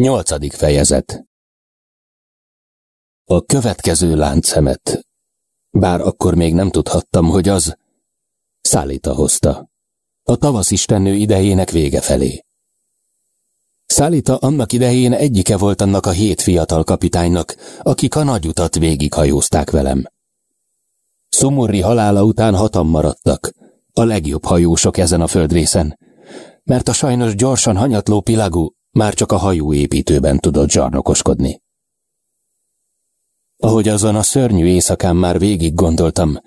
Nyolcadik fejezet A következő láncszemet, bár akkor még nem tudhattam, hogy az, Szálita hozta, a tavaszistennő idejének vége felé. Szálita annak idején egyike volt annak a hét fiatal kapitánynak, akik a nagy utat végighajózták velem. Szumurri halála után hatan maradtak, a legjobb hajósok ezen a földrészen, mert a sajnos gyorsan hanyatló Pilagú már csak a hajóépítőben tudott zsarnokoskodni. Ahogy azon a szörnyű éjszakán már végig gondoltam,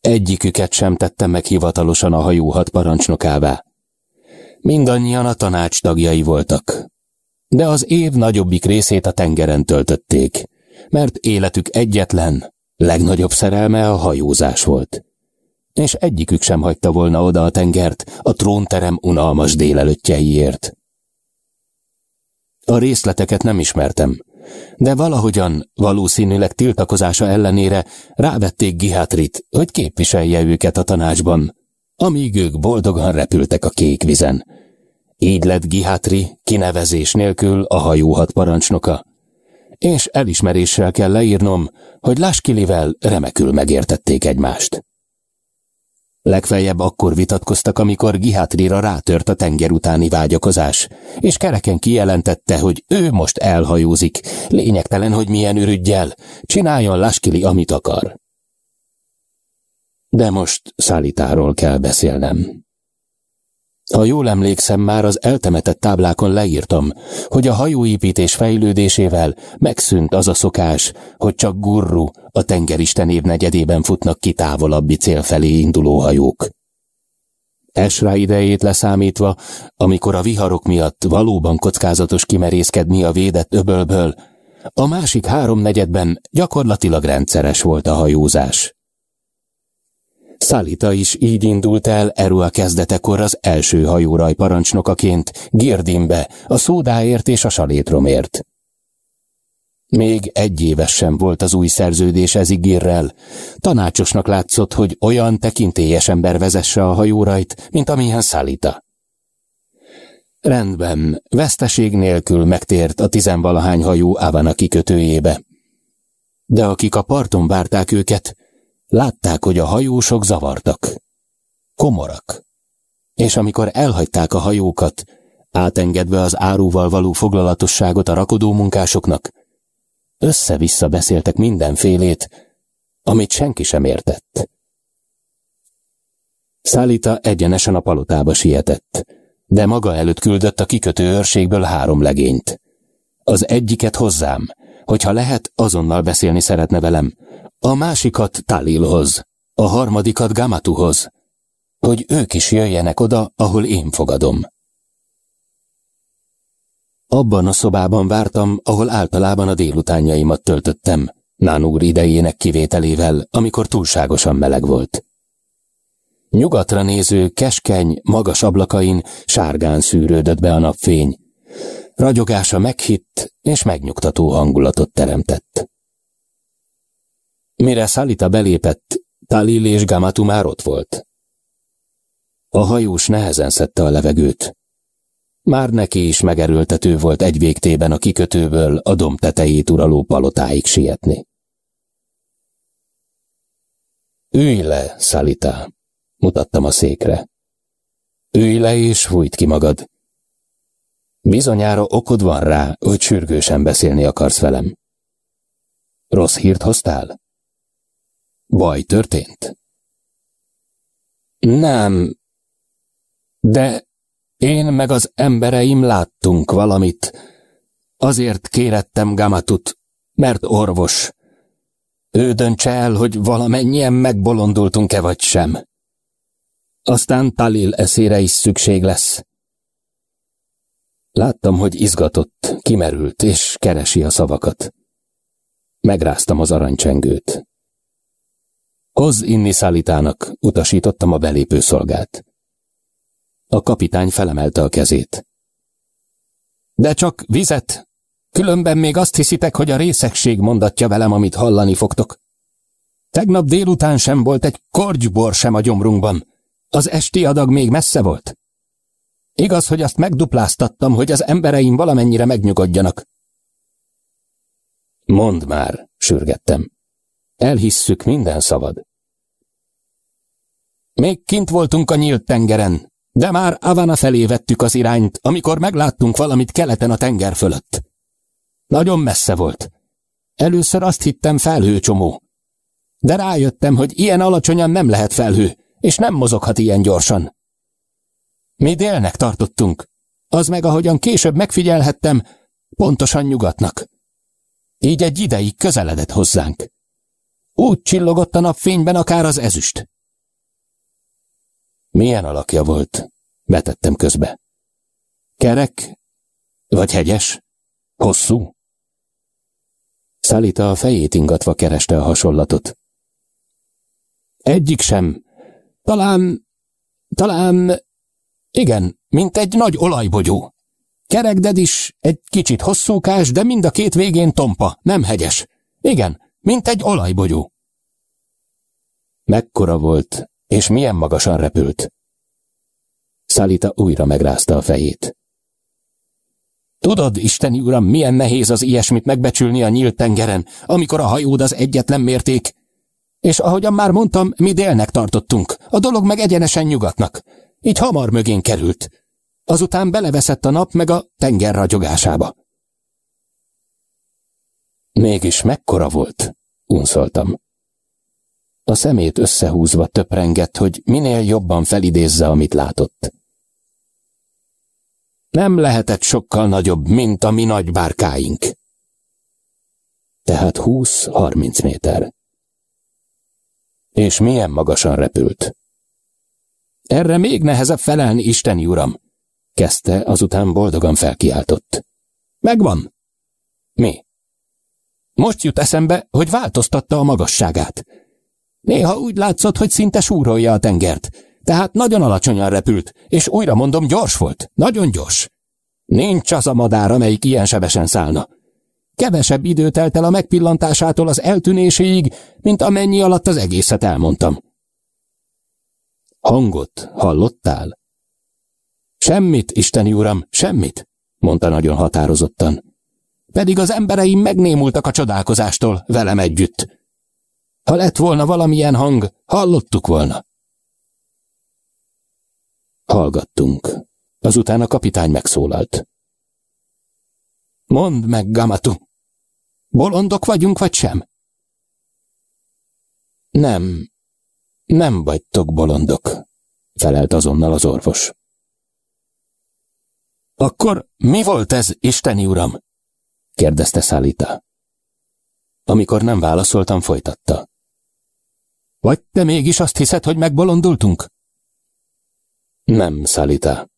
egyiküket sem tettem meg hivatalosan a hajóhat parancsnokává. Mindannyian a tanács tagjai voltak. De az év nagyobbik részét a tengeren töltötték, mert életük egyetlen, legnagyobb szerelme a hajózás volt. És egyikük sem hagyta volna oda a tengert a trónterem unalmas délelőttjeiért. A részleteket nem ismertem, de valahogyan, valószínűleg tiltakozása ellenére rávették Gihátrit, hogy képviselje őket a tanácsban, amíg ők boldogan repültek a kék vizen. Így lett Gihátri kinevezés nélkül a hajóhat parancsnoka. És elismeréssel kell leírnom, hogy Láskilivel remekül megértették egymást. Legfeljebb akkor vitatkoztak, amikor Gihátrira rátört a tenger utáni vágyakozás, és kereken kijelentette, hogy ő most elhajózik, lényegtelen, hogy milyen ürügyjel, csináljon Laskili, amit akar. De most szállítáról kell beszélnem. Ha jól emlékszem, már az eltemetett táblákon leírtam, hogy a hajóépítés fejlődésével megszűnt az a szokás, hogy csak gurru a tengeristen évnegyedében futnak ki távolabbi cél felé induló hajók. Esra idejét leszámítva, amikor a viharok miatt valóban kockázatos kimerészkedni a védett öbölből, a másik háromnegyedben gyakorlatilag rendszeres volt a hajózás. Szalita is így indult el Erua kezdetekor az első hajóraj parancsnokaként Girdimbe, a szódáért és a salétromért. Még egy éves sem volt az új szerződés ez. Tanácsosnak látszott, hogy olyan tekintélyes ember vezesse a hajórajt, mint amilyen Szalita. Rendben, veszteség nélkül megtért a tizenvalahány hajó Ávana kikötőjébe. De akik a parton várták őket, Látták, hogy a hajósok zavartak. Komorak. És amikor elhagyták a hajókat, átengedve az áruval való foglalatosságot a rakodó munkásoknak, össze-vissza beszéltek mindenfélét, amit senki sem értett. Szálita egyenesen a palotába sietett, de maga előtt küldött a kikötő őrségből három legényt. Az egyiket hozzám, hogyha lehet, azonnal beszélni szeretne velem, a másikat Talilhoz, a harmadikat Gamatuhoz, hogy ők is jöjjenek oda, ahol én fogadom. Abban a szobában vártam, ahol általában a délutánjaimat töltöttem, Nánúr idejének kivételével, amikor túlságosan meleg volt. Nyugatra néző, keskeny, magas ablakain sárgán szűrődött be a napfény. Ragyogása meghitt és megnyugtató hangulatot teremtett. Mire Szalita belépett, Talil és Gamatu már ott volt. A hajós nehezen szedte a levegőt. Már neki is megerőltető volt egy végtében a kikötőből a domb tetejét uraló palotáig sietni. Ülj le, Szalita, mutattam a székre. Ülj le és fújt ki magad. Bizonyára okod van rá, hogy sürgősen beszélni akarsz velem. Rossz hírt hoztál? Baj történt? Nem, de én meg az embereim láttunk valamit. Azért kérettem Gamatut, mert orvos. Ő döntse el, hogy valamennyien megbolondultunk-e vagy sem. Aztán Talil eszére is szükség lesz. Láttam, hogy izgatott, kimerült, és keresi a szavakat. Megráztam az aranycsengőt. Hoz inni szállítának, utasítottam a belépő szolgát. A kapitány felemelte a kezét. De csak vizet, különben még azt hiszitek, hogy a részegség mondatja velem, amit hallani fogtok. Tegnap délután sem volt egy korgybor sem a gyomrunkban. Az esti adag még messze volt. Igaz, hogy azt megdupláztattam, hogy az embereim valamennyire megnyugodjanak. Mondd már, sürgettem. Elhisszük minden szabad. Még kint voltunk a nyílt tengeren, de már Avana felé vettük az irányt, amikor megláttunk valamit keleten a tenger fölött. Nagyon messze volt. Először azt hittem felhőcsomó. De rájöttem, hogy ilyen alacsonyan nem lehet felhő, és nem mozoghat ilyen gyorsan. Mi délnek tartottunk, az meg ahogyan később megfigyelhettem, pontosan nyugatnak. Így egy ideig közeledett hozzánk. Úgy csillogott a napfényben akár az ezüst. Milyen alakja volt? Betettem közbe. Kerek? Vagy hegyes? Hosszú? Szalita a fejét ingatva kereste a hasonlatot. Egyik sem. Talán... talán... Igen, mint egy nagy olajbogyó. Kerekded is, egy kicsit hosszúkás, de mind a két végén tompa, nem hegyes. Igen, mint egy olajbogyó. Mekkora volt, és milyen magasan repült. Szalita újra megrázta a fejét. Tudod, Isteni Uram, milyen nehéz az ilyesmit megbecsülni a nyílt tengeren, amikor a hajód az egyetlen mérték. És ahogyan már mondtam, mi délnek tartottunk, a dolog meg egyenesen nyugatnak. Így hamar mögén került. Azután beleveszett a nap meg a tenger ragyogásába. Mégis mekkora volt, unszoltam. A szemét összehúzva töprengett, hogy minél jobban felidézze, amit látott. Nem lehetett sokkal nagyobb, mint a mi nagy bárkáink. Tehát húsz-harminc méter. És milyen magasan repült. Erre még nehezebb felelni, Isteni Uram, kezdte, azután boldogan felkiáltott. Megvan. Mi? Most jut eszembe, hogy változtatta a magasságát. Néha úgy látszott, hogy szinte súrolja a tengert, tehát nagyon alacsonyan repült, és újra mondom, gyors volt, nagyon gyors. Nincs az a madár, amelyik ilyen sebesen szállna. Kevesebb idő telt el a megpillantásától az eltűnéséig, mint amennyi alatt az egészet elmondtam. Hangot hallottál? Semmit, Isteni Uram, semmit, mondta nagyon határozottan. Pedig az embereim megnémultak a csodálkozástól velem együtt. Ha lett volna valamilyen hang, hallottuk volna. Hallgattunk. Azután a kapitány megszólalt. Mondd meg, Gamatu, bolondok vagyunk, vagy sem? Nem, nem vagytok bolondok, felelt azonnal az orvos. Akkor mi volt ez, Isteni Uram? kérdezte Szálita. Amikor nem válaszoltam, folytatta. Vagy te mégis azt hiszed, hogy megbolondultunk? Nem, Szalita.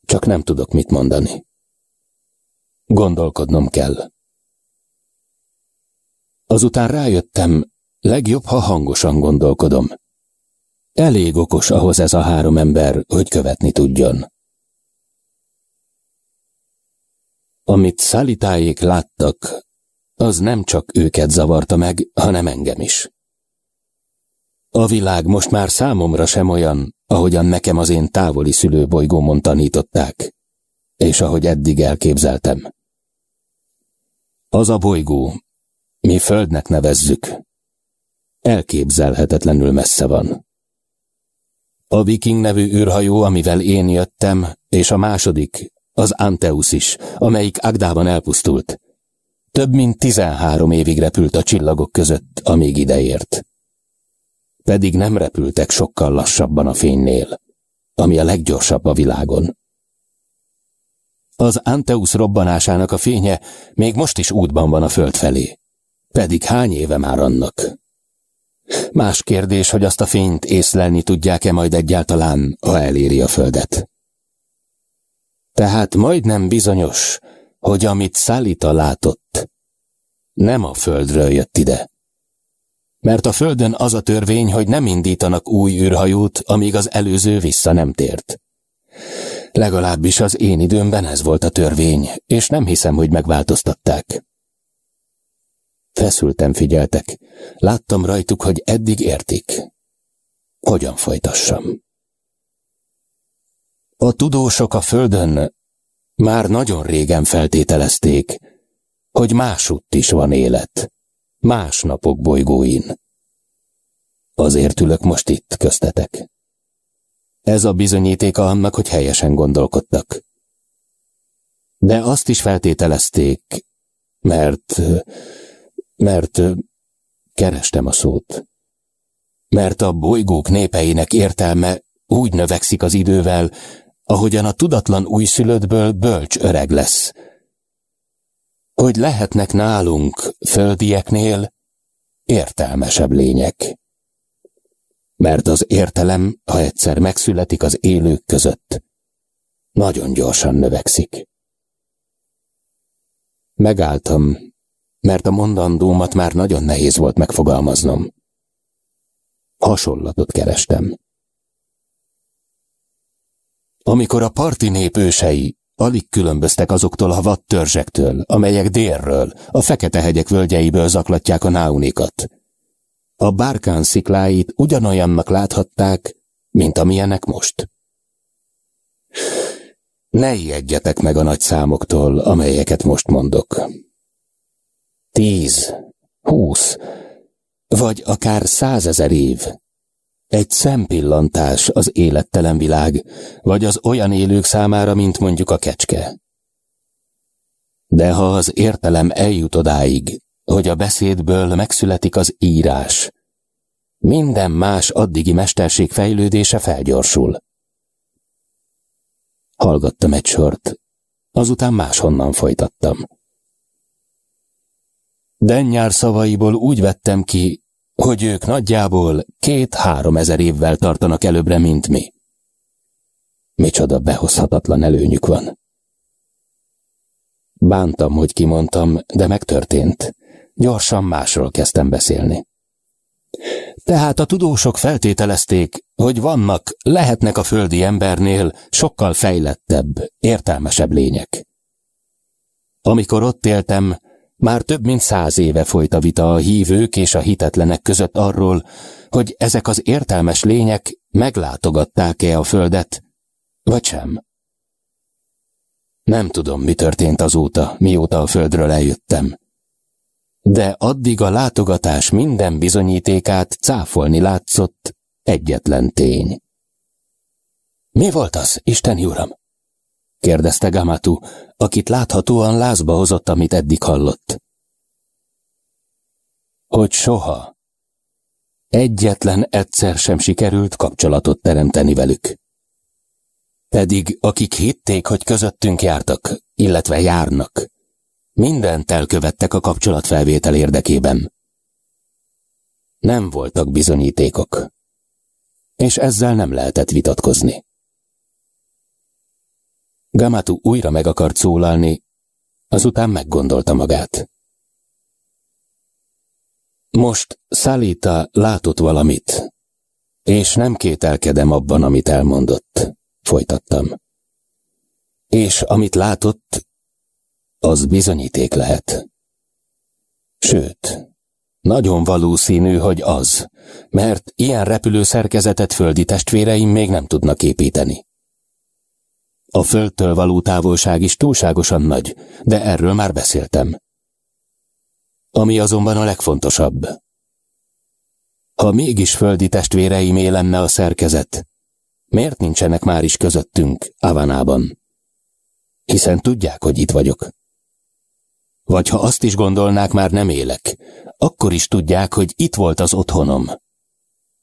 Csak nem tudok mit mondani. Gondolkodnom kell. Azután rájöttem, legjobb, ha hangosan gondolkodom. Elég okos ahhoz ez a három ember, hogy követni tudjon. Amit Szalitáék láttak, az nem csak őket zavarta meg, hanem engem is. A világ most már számomra sem olyan, ahogyan nekem az én távoli szülőbolygómon tanították, és ahogy eddig elképzeltem. Az a bolygó, mi földnek nevezzük, elképzelhetetlenül messze van. A viking nevű űrhajó, amivel én jöttem, és a második, az Anteus is, amelyik Agdában elpusztult. Több mint tizenhárom évig repült a csillagok között, amíg ideért pedig nem repültek sokkal lassabban a fénynél, ami a leggyorsabb a világon. Az Anteus robbanásának a fénye még most is útban van a föld felé. Pedig hány éve már annak? Más kérdés, hogy azt a fényt észlelni tudják-e majd egyáltalán, ha eléri a földet. Tehát majdnem bizonyos, hogy amit Szalita látott, nem a földről jött ide, mert a Földön az a törvény, hogy nem indítanak új űrhajót, amíg az előző vissza nem tért. Legalábbis az én időmben ez volt a törvény, és nem hiszem, hogy megváltoztatták. Feszültem figyeltek. Láttam rajtuk, hogy eddig értik. Hogyan folytassam? A tudósok a Földön már nagyon régen feltételezték, hogy másutt is van élet, más napok bolygóin. Azért ülök most itt köztetek. Ez a bizonyítéka annak, hogy helyesen gondolkodtak. De azt is feltételezték, mert... mert... kerestem a szót. Mert a bolygók népeinek értelme úgy növekszik az idővel, ahogyan a tudatlan újszülöttből bölcs öreg lesz. Hogy lehetnek nálunk, földieknél, értelmesebb lények. Mert az értelem, ha egyszer megszületik az élők között, nagyon gyorsan növekszik. Megálltam, mert a mondandómat már nagyon nehéz volt megfogalmaznom. Hasonlatot kerestem. Amikor a parti nép ősei alig különböztek azoktól a vad amelyek délről, a Fekete-hegyek völgyeiből zaklatják a náunikat. A bárkán szikláit ugyanolyannak láthatták, mint amilyenek most. Ne ijedjetek meg a nagy számoktól, amelyeket most mondok. Tíz, húsz, vagy akár százezer év. Egy szempillantás az élettelen világ, vagy az olyan élők számára, mint mondjuk a kecske. De ha az értelem eljut odáig, hogy a beszédből megszületik az írás, minden más addigi mesterség fejlődése felgyorsul. Hallgattam egy sort, azután máshonnan folytattam. Dennyár szavaiból úgy vettem ki, hogy ők nagyjából két-három ezer évvel tartanak előbbre, mint mi. Micsoda behozhatatlan előnyük van. Bántam, hogy kimondtam, de megtörtént. Gyorsan másról kezdtem beszélni. Tehát a tudósok feltételezték, hogy vannak, lehetnek a földi embernél sokkal fejlettebb, értelmesebb lények. Amikor ott éltem, már több mint száz éve folyt a vita a hívők és a hitetlenek között arról, hogy ezek az értelmes lények meglátogatták-e a földet, vagy sem. Nem tudom, mi történt azóta, mióta a földről eljöttem de addig a látogatás minden bizonyítékát cáfolni látszott egyetlen tény. Mi volt az, Isten uram? Kérdezte Gamatu, akit láthatóan lázba hozott, amit eddig hallott. Hogy soha. Egyetlen egyszer sem sikerült kapcsolatot teremteni velük. Pedig akik hitték, hogy közöttünk jártak, illetve járnak, Mindent elkövettek a kapcsolatfelvétel érdekében. Nem voltak bizonyítékok, és ezzel nem lehetett vitatkozni. Gamatu újra meg akart szólalni, azután meggondolta magát. Most Szalita látott valamit, és nem kételkedem abban, amit elmondott, folytattam. És amit látott, az bizonyíték lehet. Sőt, nagyon valószínű, hogy az, mert ilyen repülő szerkezetet földi testvéreim még nem tudnak építeni. A földtől való távolság is túlságosan nagy, de erről már beszéltem. Ami azonban a legfontosabb. Ha mégis földi testvéreimé lenne a szerkezet, miért nincsenek már is közöttünk, Avanában? Hiszen tudják, hogy itt vagyok. Vagy ha azt is gondolnák, már nem élek, akkor is tudják, hogy itt volt az otthonom.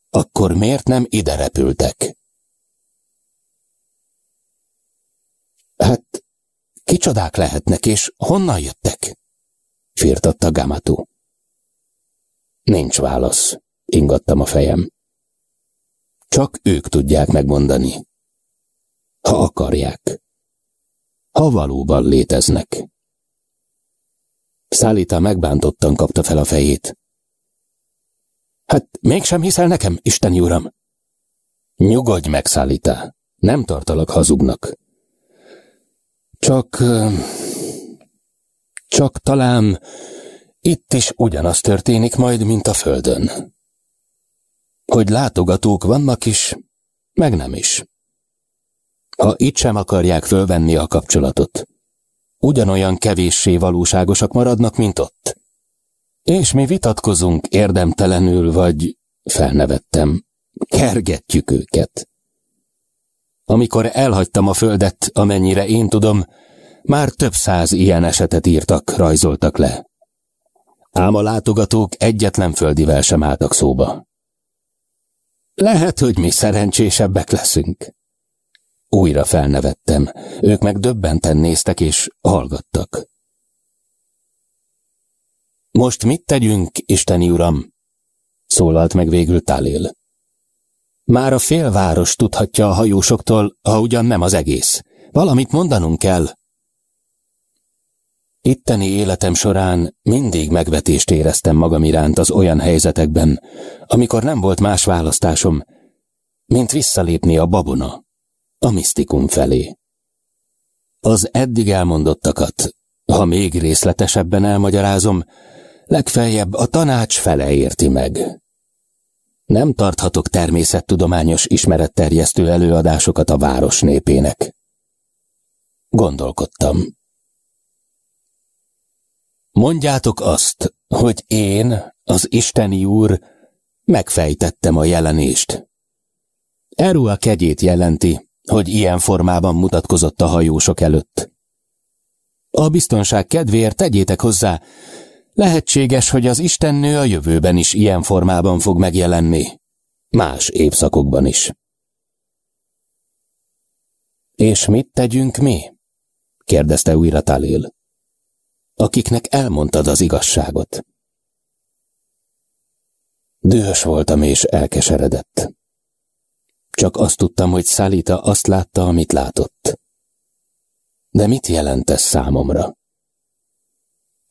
Akkor miért nem ide repültek? Hát, kicsodák lehetnek, és honnan jöttek? Firtatta Gamatu. Nincs válasz, ingattam a fejem. Csak ők tudják megmondani. Ha akarják. Ha valóban léteznek. Szálita megbántottan kapta fel a fejét. Hát mégsem hiszel nekem, Isten uram? Nyugodj meg, Szálita. Nem tartalak hazugnak. Csak... Csak talán itt is ugyanaz történik majd, mint a földön. Hogy látogatók vannak is, meg nem is. Ha itt sem akarják fölvenni a kapcsolatot, ugyanolyan kevéssé valóságosak maradnak, mint ott. És mi vitatkozunk érdemtelenül, vagy felnevettem, kergetjük őket. Amikor elhagytam a földet, amennyire én tudom, már több száz ilyen esetet írtak, rajzoltak le. Ám a látogatók egyetlen földivel sem álltak szóba. Lehet, hogy mi szerencsésebbek leszünk. Újra felnevettem, ők meg döbbenten néztek és hallgattak. Most mit tegyünk, Isteni Uram? szólalt meg végül Talil. Már a félváros tudhatja a hajósoktól, ha ugyan nem az egész. Valamit mondanunk kell. Itteni életem során mindig megvetést éreztem magam iránt az olyan helyzetekben, amikor nem volt más választásom, mint visszalépni a babona, a misztikum felé. Az eddig elmondottakat, ha még részletesebben elmagyarázom, legfeljebb a tanács fele érti meg. Nem tarthatok természettudományos ismeretterjesztő előadásokat a város népének. Gondolkodtam. Mondjátok azt, hogy én, az Isteni Úr, megfejtettem a jelenést. Eru a kegyét jelenti, hogy ilyen formában mutatkozott a hajósok előtt. A biztonság kedvéért tegyétek hozzá, lehetséges, hogy az Istennő a jövőben is ilyen formában fog megjelenni. Más évszakokban is. És mit tegyünk mi? kérdezte újra Talil akiknek elmondtad az igazságot. Dühös voltam és elkeseredett. Csak azt tudtam, hogy Szalita azt látta, amit látott. De mit jelent ez számomra?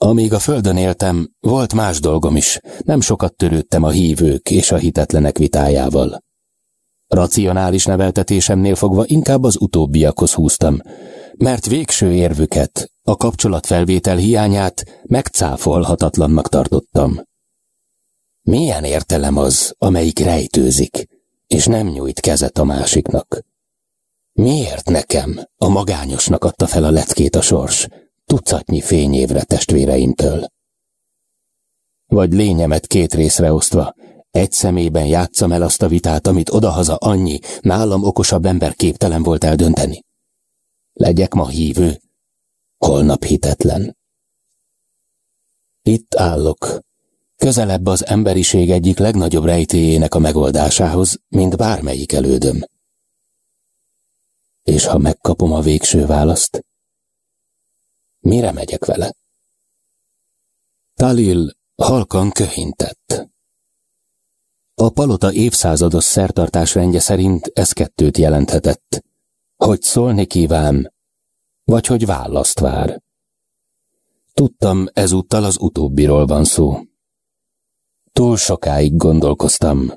Amíg a földön éltem, volt más dolgom is, nem sokat törődtem a hívők és a hitetlenek vitájával. Racionális neveltetésemnél fogva inkább az utóbbiakhoz húztam, mert végső érvüket, a kapcsolatfelvétel hiányát megcáfolhatatlannak tartottam. Milyen értelem az, amelyik rejtőzik, és nem nyújt kezet a másiknak? Miért nekem, a magányosnak adta fel a leckét a sors, tucatnyi fényévre testvéreimtől? Vagy lényemet két részre osztva, egy szemében játszam el azt a vitát, amit odahaza annyi, nálam okosabb ember képtelen volt eldönteni. Legyek ma hívő, holnap hitetlen. Itt állok, közelebb az emberiség egyik legnagyobb rejtéjének a megoldásához, mint bármelyik elődöm. És ha megkapom a végső választ, mire megyek vele? Talil halkan köhintett. A palota évszázados szertartás rendje szerint ez kettőt jelenthetett, hogy szólni kíván, vagy hogy választ vár. Tudtam, ezúttal az utóbbiról van szó. Túl sokáig gondolkoztam.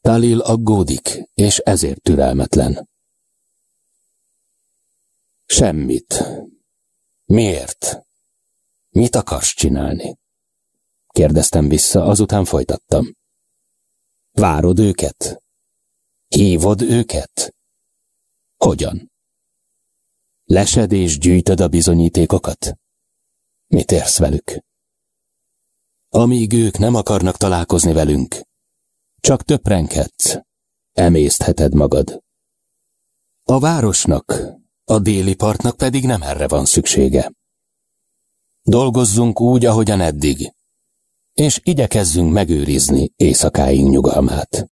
Talil aggódik, és ezért türelmetlen. Semmit. Miért? Mit akarsz csinálni? Kérdeztem vissza, azután folytattam. Várod őket? Hívod őket? Hogyan? Lesed és gyűjtöd a bizonyítékokat? Mit érsz velük? Amíg ők nem akarnak találkozni velünk, csak töprenkedsz, emésztheted magad. A városnak, a déli partnak pedig nem erre van szüksége. Dolgozzunk úgy, ahogyan eddig, és igyekezzünk megőrizni éjszakáink nyugalmát.